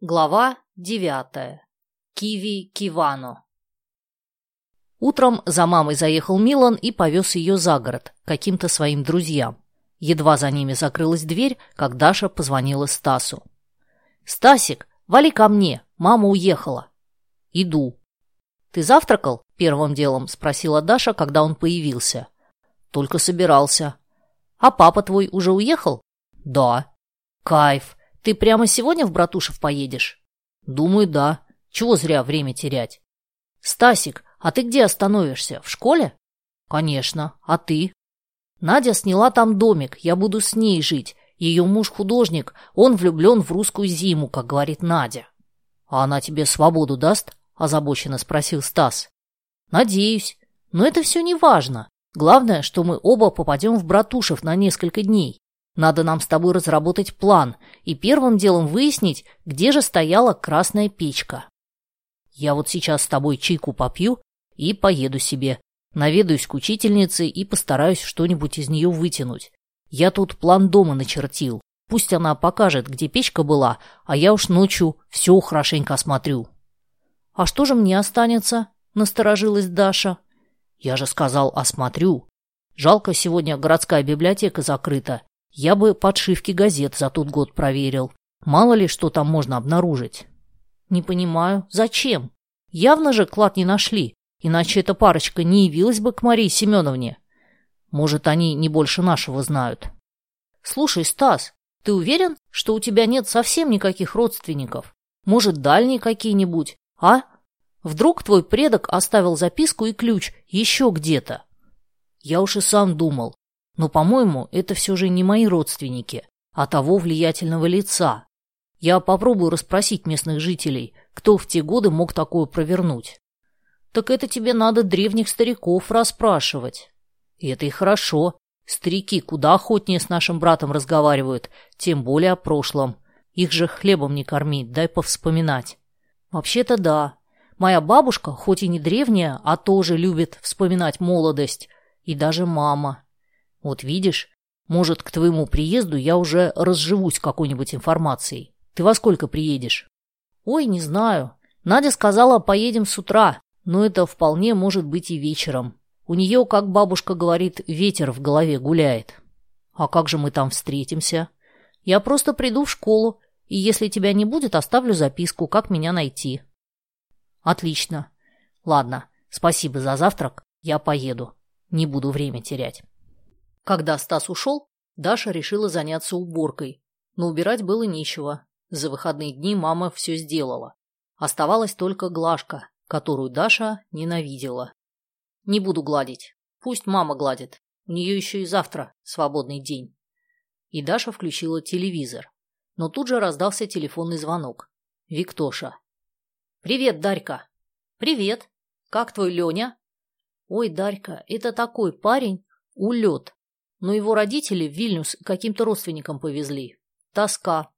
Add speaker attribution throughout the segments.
Speaker 1: Глава девятая. Киви Кивано. Утром за мамой заехал Милан и повез ее за город, каким-то своим друзьям. Едва за ними закрылась дверь, как Даша позвонила Стасу. «Стасик, вали ко мне, мама уехала». «Иду». «Ты завтракал?» – первым делом спросила Даша, когда он появился. «Только собирался». «А папа твой уже уехал?» «Да». «Кайф. Ты прямо сегодня в Братушев поедешь? Думаю, да. Чего зря время терять? Стасик, а ты где остановишься? В школе? Конечно. А ты? Надя сняла там домик, я буду с ней жить. Ее муж художник, он влюблен в русскую зиму, как говорит Надя. А она тебе свободу даст? Озабоченно спросил Стас. Надеюсь. Но это все не важно. Главное, что мы оба попадем в Братушев на несколько дней. Надо нам с тобой разработать план и первым делом выяснить, где же стояла красная печка. Я вот сейчас с тобой чайку попью и поеду себе. Наведаюсь к учительнице и постараюсь что-нибудь из нее вытянуть. Я тут план дома начертил. Пусть она покажет, где печка была, а я уж ночью все хорошенько осмотрю. — А что же мне останется? — насторожилась Даша. — Я же сказал, осмотрю. Жалко, сегодня городская библиотека закрыта, я бы подшивки газет за тот год проверил. Мало ли, что там можно обнаружить. Не понимаю, зачем? Явно же клад не нашли, иначе эта парочка не явилась бы к Марии Семеновне. Может, они не больше нашего знают. Слушай, Стас, ты уверен, что у тебя нет совсем никаких родственников? Может, дальние какие-нибудь, а? Вдруг твой предок оставил записку и ключ еще где-то? Я уж и сам думал, но, по-моему, это все же не мои родственники, а того влиятельного лица. Я попробую расспросить местных жителей, кто в те годы мог такое провернуть. Так это тебе надо древних стариков расспрашивать. И это и хорошо. Старики куда охотнее с нашим братом разговаривают, тем более о прошлом. Их же хлебом не кормить, дай повспоминать. Вообще-то да. Моя бабушка, хоть и не древняя, а тоже любит вспоминать молодость. И даже мама. Вот видишь, может, к твоему приезду я уже разживусь какой-нибудь информацией. Ты во сколько приедешь? Ой, не знаю. Надя сказала, поедем с утра, но это вполне может быть и вечером. У нее, как бабушка говорит, ветер в голове гуляет. А как же мы там встретимся? Я просто приду в школу, и если тебя не будет, оставлю записку, как меня найти. Отлично. Ладно, спасибо за завтрак, я поеду. Не буду время терять. Когда Стас ушел, Даша решила заняться уборкой, но убирать было нечего. За выходные дни мама все сделала. Оставалась только глажка, которую Даша ненавидела. Не буду гладить. Пусть мама гладит. У нее еще и завтра свободный день. И Даша включила телевизор. Но тут же раздался телефонный звонок. Виктоша. «Привет, Дарька!» «Привет! Как твой Леня?» «Ой, Дарька, это такой парень, улет но его родители в Вильнюс каким-то родственникам повезли. Тоска.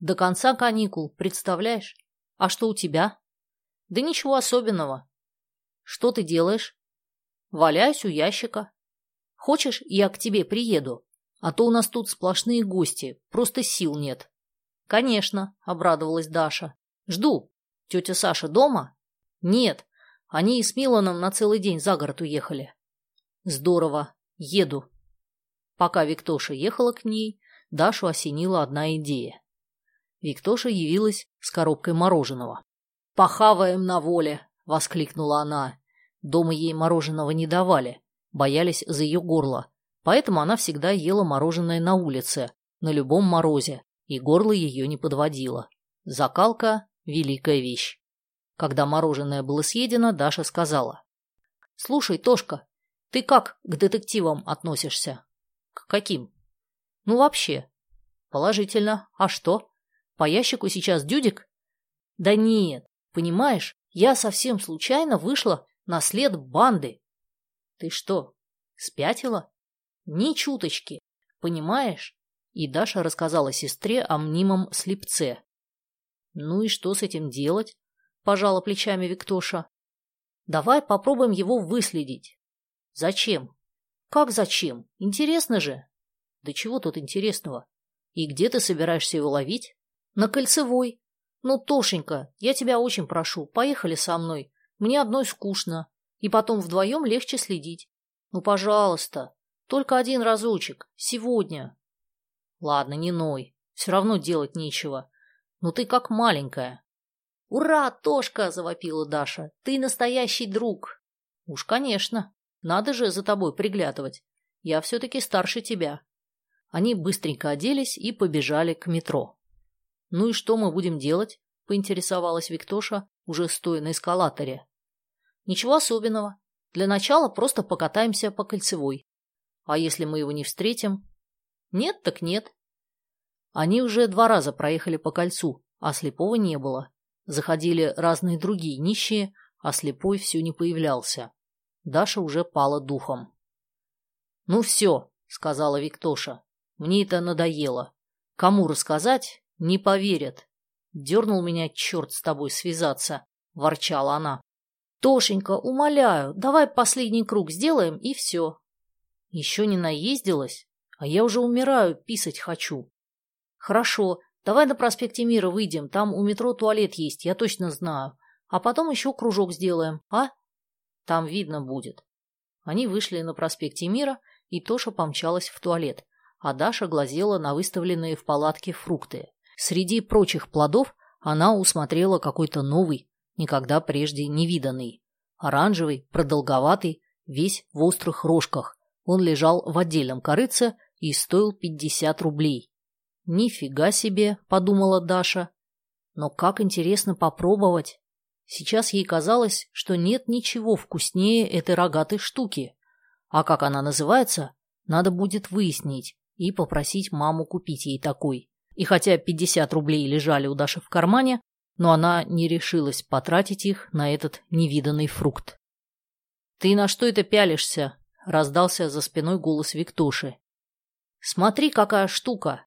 Speaker 1: До конца каникул, представляешь? А что у тебя? Да ничего особенного. Что ты делаешь? Валяюсь у ящика. Хочешь, я к тебе приеду? А то у нас тут сплошные гости, просто сил нет. Конечно, обрадовалась Даша. Жду. Тетя Саша дома? Нет, они с Миланом на целый день за город уехали. Здорово. Еду. Пока Виктоша ехала к ней, Дашу осенила одна идея. Виктоша явилась с коробкой мороженого. «Похаваем на воле!» — воскликнула она. Дома ей мороженого не давали, боялись за ее горло, поэтому она всегда ела мороженое на улице, на любом морозе, и горло ее не подводило. Закалка — великая вещь. Когда мороженое было съедено, Даша сказала. «Слушай, Тошка, ты как к детективам относишься?» К каким? Ну, вообще. Положительно. А что? По ящику сейчас дюдик? Да нет, понимаешь, я совсем случайно вышла на след банды. Ты что, спятила? Ни чуточки, понимаешь? И Даша рассказала сестре о мнимом слепце. Ну и что с этим делать? Пожала плечами Виктоша. Давай попробуем его выследить. Зачем? Как зачем? Интересно же. Да чего тут интересного? И где ты собираешься его ловить? На кольцевой. Ну, Тошенька, я тебя очень прошу, поехали со мной. Мне одной скучно. И потом вдвоем легче следить. Ну, пожалуйста, только один разочек, сегодня. Ладно, не ной, все равно делать нечего. Ну ты как маленькая. Ура, Тошка, завопила Даша, ты настоящий друг. Уж, конечно, надо же за тобой приглядывать. Я все-таки старше тебя. Они быстренько оделись и побежали к метро. Ну и что мы будем делать? Поинтересовалась Виктоша, уже стоя на эскалаторе. Ничего особенного. Для начала просто покатаемся по кольцевой. А если мы его не встретим? Нет, так нет. Они уже два раза проехали по кольцу, а слепого не было. Заходили разные другие нищие, а слепой все не появлялся. Даша уже пала духом. «Ну все», — сказала Виктоша, — «мне это надоело. Кому рассказать, не поверят. Дернул меня черт с тобой связаться», — ворчала она. «Тошенька, умоляю, давай последний круг сделаем и все». «Еще не наездилась, а я уже умираю, писать хочу». «Хорошо, давай на проспекте Мира выйдем, там у метро туалет есть, я точно знаю. А потом еще кружок сделаем, а?» «Там видно будет». Они вышли на проспекте Мира, и Тоша помчалась в туалет, а Даша глазела на выставленные в палатке фрукты. Среди прочих плодов она усмотрела какой-то новый, никогда прежде не виданный. Оранжевый, продолговатый, весь в острых рожках. Он лежал в отдельном корыце и стоил пятьдесят рублей. «Нифига себе!» – подумала Даша. «Но как интересно попробовать!» Сейчас ей казалось, что нет ничего вкуснее этой рогатой штуки. А как она называется, надо будет выяснить и попросить маму купить ей такой. И хотя 50 рублей лежали у Даши в кармане, но она не решилась потратить их на этот невиданный фрукт. «Ты на что это пялишься?» – раздался за спиной голос Виктоши. «Смотри, какая штука!»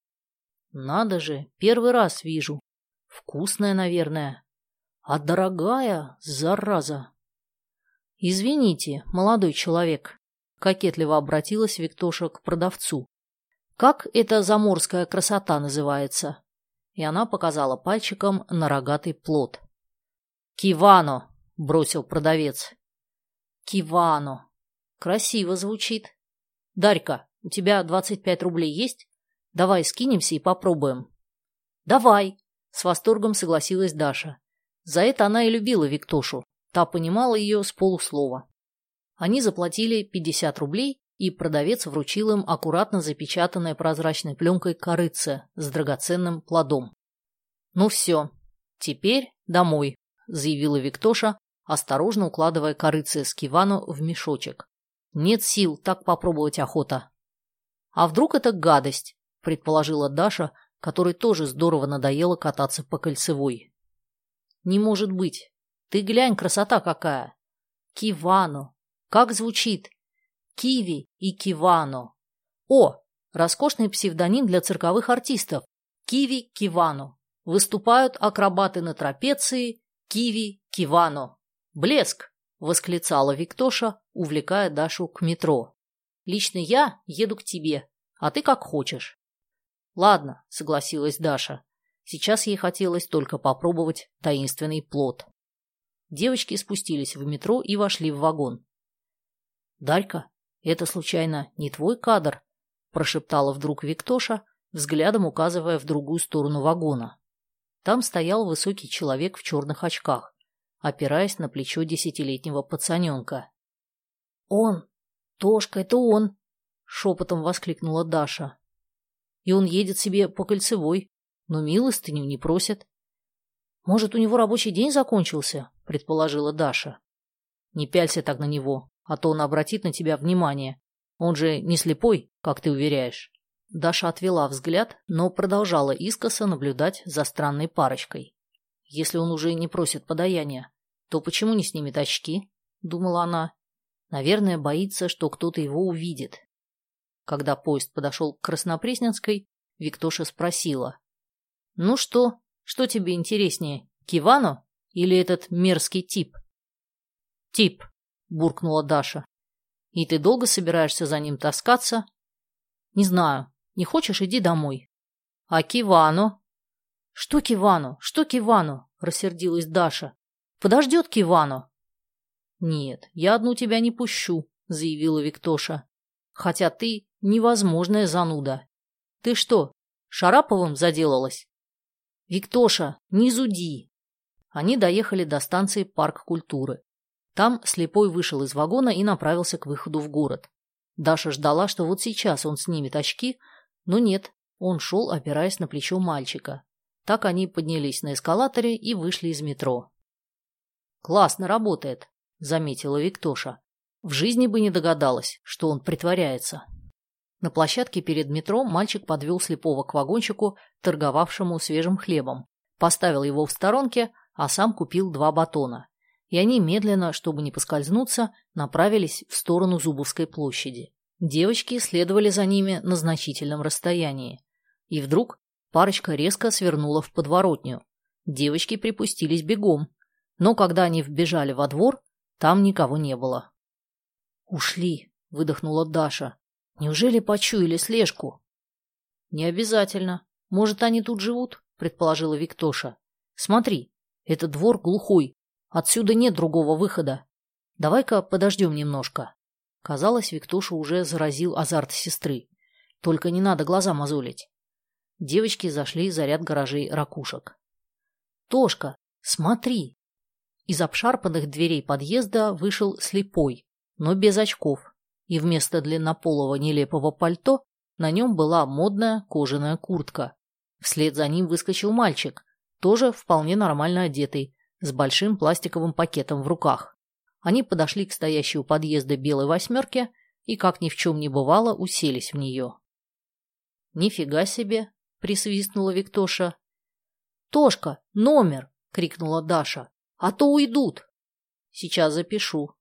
Speaker 1: «Надо же, первый раз вижу. Вкусная, наверное. А дорогая, зараза!» «Извините, молодой человек», – кокетливо обратилась Виктоша к продавцу. «Как эта заморская красота называется?» и она показала пальчиком на рогатый плод. «Кивано!» — бросил продавец. «Кивано! Красиво звучит. Дарька, у тебя двадцать пять рублей есть? Давай скинемся и попробуем». «Давай!» — с восторгом согласилась Даша. За это она и любила Виктошу. Та понимала ее с полуслова. Они заплатили пятьдесят рублей и продавец вручил им аккуратно запечатанное прозрачной пленкой корыце с драгоценным плодом. «Ну все, теперь домой», — заявила Виктоша, осторожно укладывая корыце с кивану в мешочек. «Нет сил, так попробовать охота». «А вдруг это гадость?» — предположила Даша, которой тоже здорово надоело кататься по кольцевой. «Не может быть. Ты глянь, красота какая!» «Кивано! Как звучит? Киви и Кивано. О, роскошный псевдоним для цирковых артистов. Киви Кивано. Выступают акробаты на трапеции Киви Кивано. Блеск! восклицала Виктоша, увлекая Дашу к метро. Лично я еду к тебе, а ты как хочешь. Ладно, согласилась Даша. Сейчас ей хотелось только попробовать таинственный плод. Девочки спустились в метро и вошли в вагон. «Дарька, «Это, случайно, не твой кадр?» – прошептала вдруг Виктоша, взглядом указывая в другую сторону вагона. Там стоял высокий человек в черных очках, опираясь на плечо десятилетнего пацаненка. «Он! Тошка, это он!» – шепотом воскликнула Даша. «И он едет себе по кольцевой, но милостыню не просит». «Может, у него рабочий день закончился?» – предположила Даша. «Не пялься так на него а то он обратит на тебя внимание. Он же не слепой, как ты уверяешь. Даша отвела взгляд, но продолжала искоса наблюдать за странной парочкой. Если он уже не просит подаяния, то почему не снимет очки? Думала она. Наверное, боится, что кто-то его увидит. Когда поезд подошел к Краснопресненской, Виктоша спросила. «Ну что, что тебе интереснее, Кивано или этот мерзкий тип?» «Тип», — буркнула Даша. «И ты долго собираешься за ним таскаться?» «Не знаю. Не хочешь, иди домой». «А Кивано?» Что к? Что к? Рассердилась Даша. Подождет к. Нет, я одну тебя не пущу, заявила Виктоша. Хотя ты невозможная зануда. Ты что, Шараповым заделалась? Виктоша, не зуди. Они доехали до станции Парк культуры. Там слепой вышел из вагона и направился к выходу в город. Даша ждала, что вот сейчас он снимет очки, но нет, он шел, опираясь на плечо мальчика. Так они поднялись на эскалаторе и вышли из метро. «Классно работает», — заметила Виктоша. В жизни бы не догадалась, что он притворяется. На площадке перед метро мальчик подвел слепого к вагончику, торговавшему свежим хлебом, поставил его в сторонке, а сам купил два батона и они медленно, чтобы не поскользнуться, направились в сторону Зубовской площади. Девочки следовали за ними на значительном расстоянии. И вдруг парочка резко свернула в подворотню. Девочки припустились бегом, но когда они вбежали во двор, там никого не было. «Ушли», — выдохнула Даша. «Неужели почуяли слежку?» «Не обязательно. Может, они тут живут?» — предположила Виктоша. «Смотри, этот двор глухой, Отсюда нет другого выхода. Давай-ка подождем немножко. Казалось, Виктоша уже заразил азарт сестры. Только не надо глаза мозолить. Девочки зашли за ряд гаражей ракушек. «Тошка, смотри!» Из обшарпанных дверей подъезда вышел слепой, но без очков, и вместо длиннополого нелепого пальто на нем была модная кожаная куртка. Вслед за ним выскочил мальчик, тоже вполне нормально одетый, с большим пластиковым пакетом в руках. Они подошли к стоящей у подъезда белой восьмерке и, как ни в чем не бывало, уселись в нее. «Нифига себе!» — присвистнула Виктоша. «Тошка, номер!» — крикнула Даша. «А то уйдут!» «Сейчас запишу».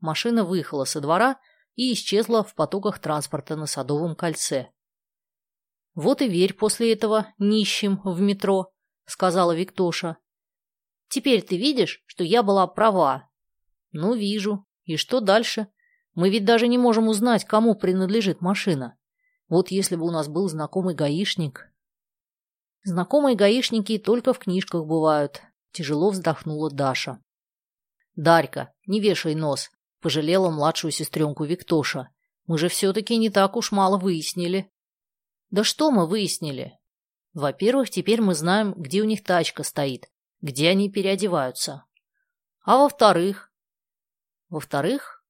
Speaker 1: Машина выехала со двора и исчезла в потоках транспорта на Садовом кольце. «Вот и верь после этого нищим в метро», — сказала Виктоша. Теперь ты видишь, что я была права? Ну, вижу. И что дальше? Мы ведь даже не можем узнать, кому принадлежит машина. Вот если бы у нас был знакомый гаишник. Знакомые гаишники только в книжках бывают. Тяжело вздохнула Даша. Дарька, не вешай нос, пожалела младшую сестренку Виктоша. Мы же все-таки не так уж мало выяснили. Да что мы выяснили? Во-первых, теперь мы знаем, где у них тачка стоит, где они переодеваются. А во-вторых? Во-вторых?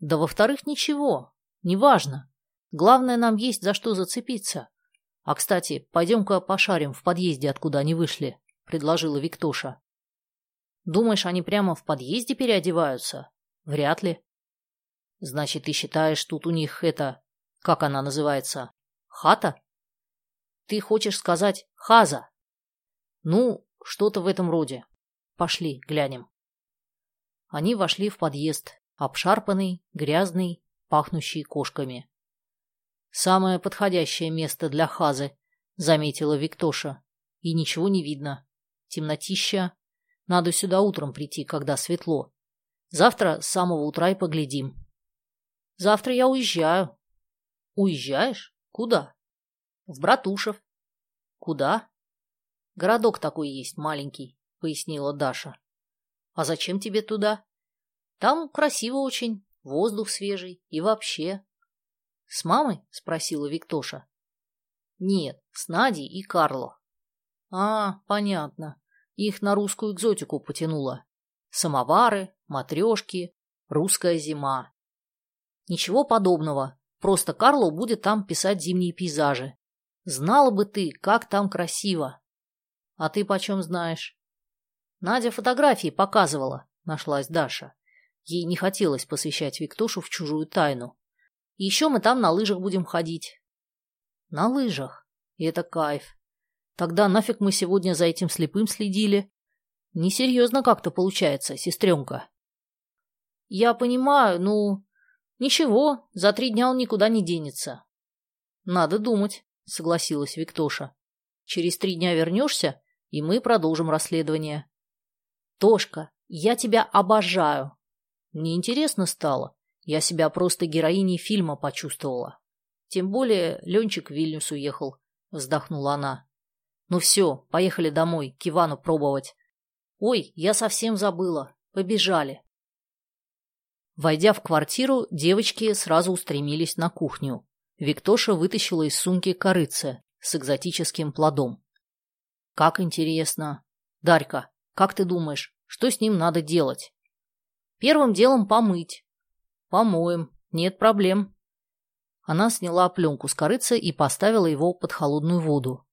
Speaker 1: Да во-вторых, ничего. Неважно. Главное, нам есть за что зацепиться. А, кстати, пойдем-ка пошарим в подъезде, откуда они вышли, предложила Виктоша. Думаешь, они прямо в подъезде переодеваются? Вряд ли. Значит, ты считаешь, тут у них это... Как она называется? Хата? Ты хочешь сказать хаза? Ну, что-то в этом роде. Пошли, глянем. Они вошли в подъезд, обшарпанный, грязный, пахнущий кошками. «Самое подходящее место для хазы», — заметила Виктоша. «И ничего не видно. Темнотища. Надо сюда утром прийти, когда светло. Завтра с самого утра и поглядим». «Завтра я уезжаю». «Уезжаешь? Куда?» «В Братушев». «Куда?» Городок такой есть, маленький, пояснила Даша. А зачем тебе туда? Там красиво очень, воздух свежий и вообще. С мамой? спросила Виктоша. Нет, с Надей и Карло. А, понятно. Их на русскую экзотику потянуло. Самовары, матрешки, русская зима. Ничего подобного. Просто Карло будет там писать зимние пейзажи. Знала бы ты, как там красиво. А ты почем знаешь? Надя фотографии показывала, нашлась Даша. Ей не хотелось посвящать Виктошу в чужую тайну. Еще мы там на лыжах будем ходить. На лыжах? И это кайф. Тогда нафиг мы сегодня за этим слепым следили? Несерьезно как-то получается, сестренка. Я понимаю, ну... Ничего, за три дня он никуда не денется. Надо думать, согласилась Виктоша. Через три дня вернешься, и мы продолжим расследование. Тошка, я тебя обожаю. Мне интересно стало. Я себя просто героиней фильма почувствовала. Тем более Ленчик в Вильнюс уехал, вздохнула она. Ну все, поехали домой, кивану пробовать. Ой, я совсем забыла. Побежали. Войдя в квартиру, девочки сразу устремились на кухню. Виктоша вытащила из сумки корыце с экзотическим плодом. Как интересно. Дарька, как ты думаешь, что с ним надо делать? Первым делом помыть. Помоем. Нет проблем. Она сняла пленку с корыца и поставила его под холодную воду.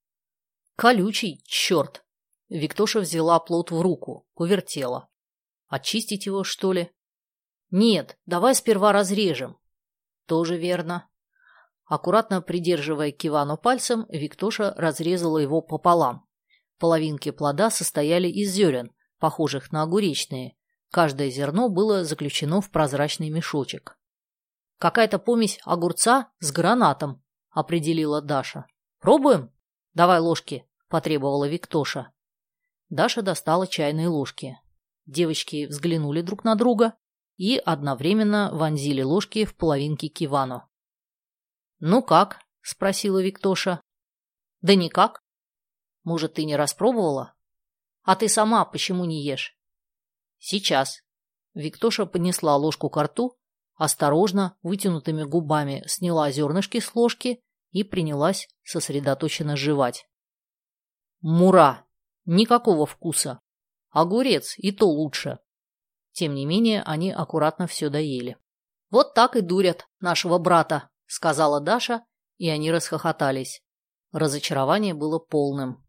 Speaker 1: Колючий, черт! Виктоша взяла плод в руку, повертела. Очистить его, что ли? Нет, давай сперва разрежем. Тоже верно. Аккуратно придерживая кивану пальцем, Виктоша разрезала его пополам. Половинки плода состояли из зерен, похожих на огуречные. Каждое зерно было заключено в прозрачный мешочек. «Какая-то помесь огурца с гранатом», — определила Даша. «Пробуем?» «Давай ложки», — потребовала Виктоша. Даша достала чайные ложки. Девочки взглянули друг на друга и одновременно вонзили ложки в половинки кивану. «Ну как?» – спросила Виктоша. «Да никак. Может, ты не распробовала? А ты сама почему не ешь?» «Сейчас». Виктоша поднесла ложку к рту, осторожно, вытянутыми губами сняла зернышки с ложки и принялась сосредоточенно жевать. «Мура! Никакого вкуса! Огурец и то лучше!» Тем не менее, они аккуратно все доели. «Вот так и дурят нашего брата», — сказала Даша, и они расхохотались. Разочарование было полным.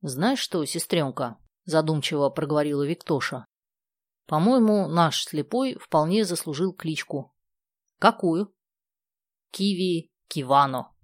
Speaker 1: «Знаешь что, сестренка?» — задумчиво проговорила Виктоша. «По-моему, наш слепой вполне заслужил кличку». «Какую?» «Киви Кивано».